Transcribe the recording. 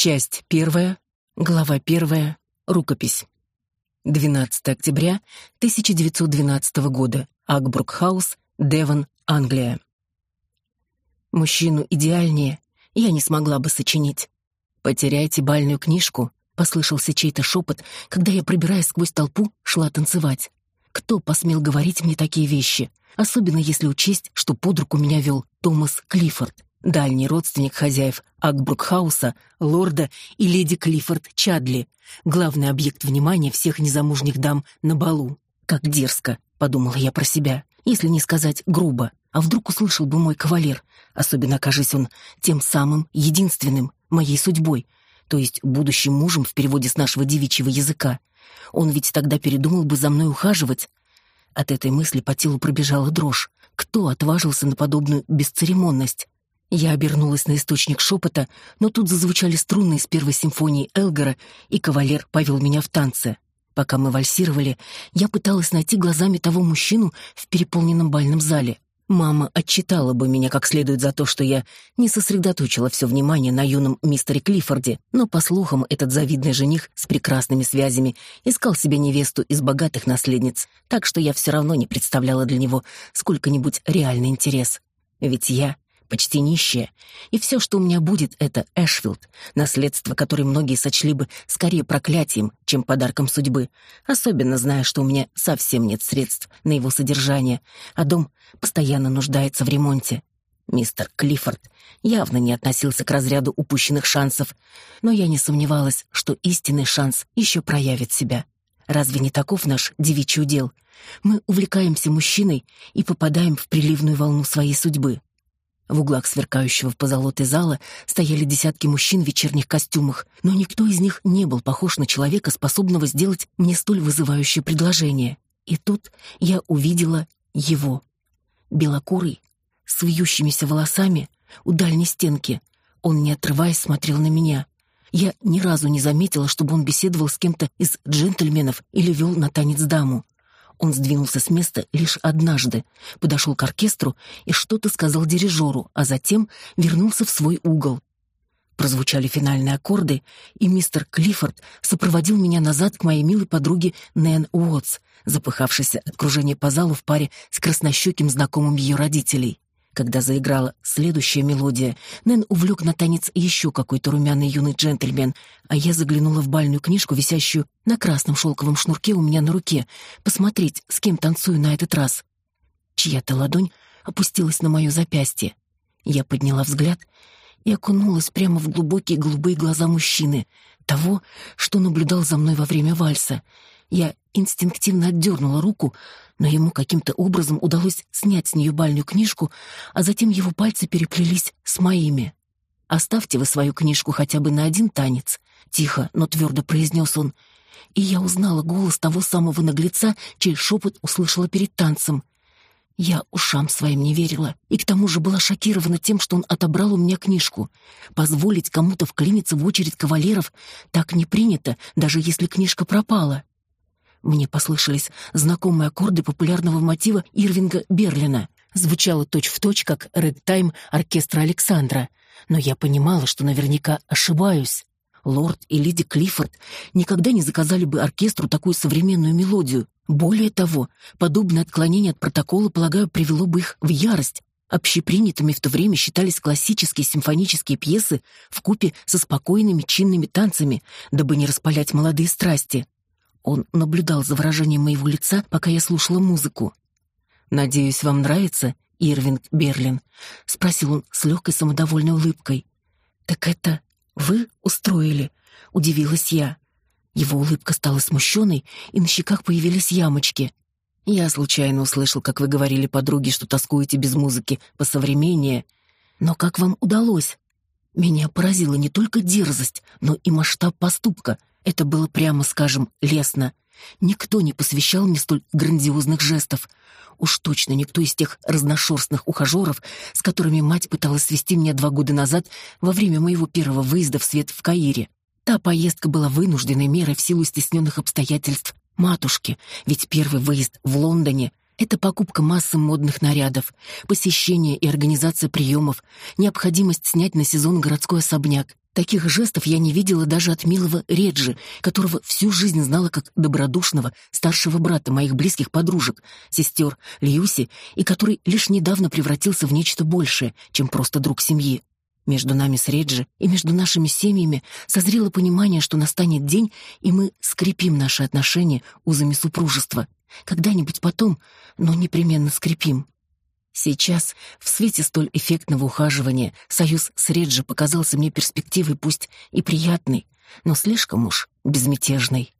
Часть первая, глава первая, рукопись. 12 октября 1912 года. Акбрук-хаус, Девон, Англия. Мужчину идеальнее я не смогла бы сочинить. «Потеряйте бальную книжку», — послышался чей-то шепот, когда я, пробираясь сквозь толпу, шла танцевать. Кто посмел говорить мне такие вещи? Особенно если учесть, что под руку меня вел Томас Клиффорд, дальний родственник хозяев Акбрукхауса, лорда и леди Клиффорд Чадли, главный объект внимания всех незамужних дам на балу. Как дерзко, подумала я про себя, если не сказать грубо. А вдруг услышал бы мой кавалер, особенно окажись он тем самым единственным, моей судьбой, то есть будущим мужем в переводе с нашего девичьего языка. Он ведь тогда передумал бы за мной ухаживать. От этой мысли по телу пробежала дрожь. Кто отважился на подобную бесцеремонность? Я обернулась на источник шепота, но тут зазвучали струны из первой симфонии Элгара, и кавалер повел меня в танце. Пока мы вальсировали, я пыталась найти глазами того мужчину в переполненном бальном зале. Мама отчитала бы меня как следует за то, что я не сосредоточила все внимание на юном мистере Клиффорде, но, по слухам, этот завидный жених с прекрасными связями искал себе невесту из богатых наследниц, так что я все равно не представляла для него сколько-нибудь реальный интерес. Ведь я почти нищая, и все, что у меня будет, это Эшфилд, наследство, которое многие сочли бы скорее проклятием, чем подарком судьбы, особенно зная, что у меня совсем нет средств на его содержание, а дом постоянно нуждается в ремонте. Мистер Клиффорд явно не относился к разряду упущенных шансов, но я не сомневалась, что истинный шанс еще проявит себя. Разве не таков наш девичий удел? Мы увлекаемся мужчиной и попадаем в приливную волну своей судьбы. В углах сверкающего в позолотой зала стояли десятки мужчин в вечерних костюмах, но никто из них не был похож на человека, способного сделать мне столь вызывающее предложение. И тут я увидела его. Белокурый, с вьющимися волосами, у дальней стенки. Он, не отрываясь, смотрел на меня. Я ни разу не заметила, чтобы он беседовал с кем-то из джентльменов или вел на танец даму. Он сдвинулся с места лишь однажды, подошел к оркестру и что-то сказал дирижеру, а затем вернулся в свой угол. Прозвучали финальные аккорды, и мистер Клиффорд сопроводил меня назад к моей милой подруге Нэн Уотс, запыхавшейся от кружения по залу в паре с краснощеким знакомым ее родителей. Когда заиграла следующая мелодия, Нэн увлек на танец еще какой-то румяный юный джентльмен, а я заглянула в бальную книжку, висящую на красном шелковом шнурке у меня на руке, посмотреть, с кем танцую на этот раз. Чья-то ладонь опустилась на мое запястье. Я подняла взгляд и окунулась прямо в глубокие голубые глаза мужчины, того, что наблюдал за мной во время вальса. Я инстинктивно отдернула руку, но ему каким-то образом удалось снять с нее бальную книжку, а затем его пальцы переплелись с моими. «Оставьте вы свою книжку хотя бы на один танец», — тихо, но твердо произнес он, и я узнала голос того самого наглеца, чей шепот услышала перед танцем. Я ушам своим не верила, и к тому же была шокирована тем, что он отобрал у меня книжку. Позволить кому-то вклиниться в очередь кавалеров так не принято, даже если книжка пропала. Мне послышались знакомые аккорды популярного мотива Ирвинга Берлина. Звучало точь-в-точь, точь, как рэк-тайм оркестра Александра. Но я понимала, что наверняка ошибаюсь. Лорд и леди Клиффорд никогда не заказали бы оркестру такую современную мелодию. Более того, подобное отклонение от протокола, полагаю, привело бы их в ярость. Общепринятыми в то время считались классические симфонические пьесы в купе со спокойными чинными танцами, дабы не распалять молодые страсти. Он наблюдал за выражением моего лица, пока я слушала музыку. «Надеюсь, вам нравится, Ирвинг Берлин?» — спросил он с легкой самодовольной улыбкой. «Так это вы устроили?» — удивилась я. Его улыбка стала смущенной, и на щеках появились ямочки. «Я случайно услышал, как вы говорили подруге, что тоскуете без музыки по современнее. Но как вам удалось?» Меня поразила не только дерзость, но и масштаб поступка. Это было, прямо скажем, лестно. Никто не посвящал мне столь грандиозных жестов. Уж точно никто из тех разношерстных ухажеров, с которыми мать пыталась свести меня два года назад во время моего первого выезда в свет в Каире. Та поездка была вынужденной мерой в силу стесненных обстоятельств матушки, ведь первый выезд в Лондоне — это покупка массы модных нарядов, посещение и организация приемов, необходимость снять на сезон городской особняк. Таких жестов я не видела даже от милого Реджи, которого всю жизнь знала как добродушного старшего брата моих близких подружек, сестер Льюси, и который лишь недавно превратился в нечто большее, чем просто друг семьи. Между нами с Реджи и между нашими семьями созрело понимание, что настанет день, и мы скрепим наши отношения узами супружества. Когда-нибудь потом, но непременно скрепим. Сейчас, в свете столь эффектного ухаживания, союз с Реджи показался мне перспективой пусть и приятной, но слишком уж безмятежной.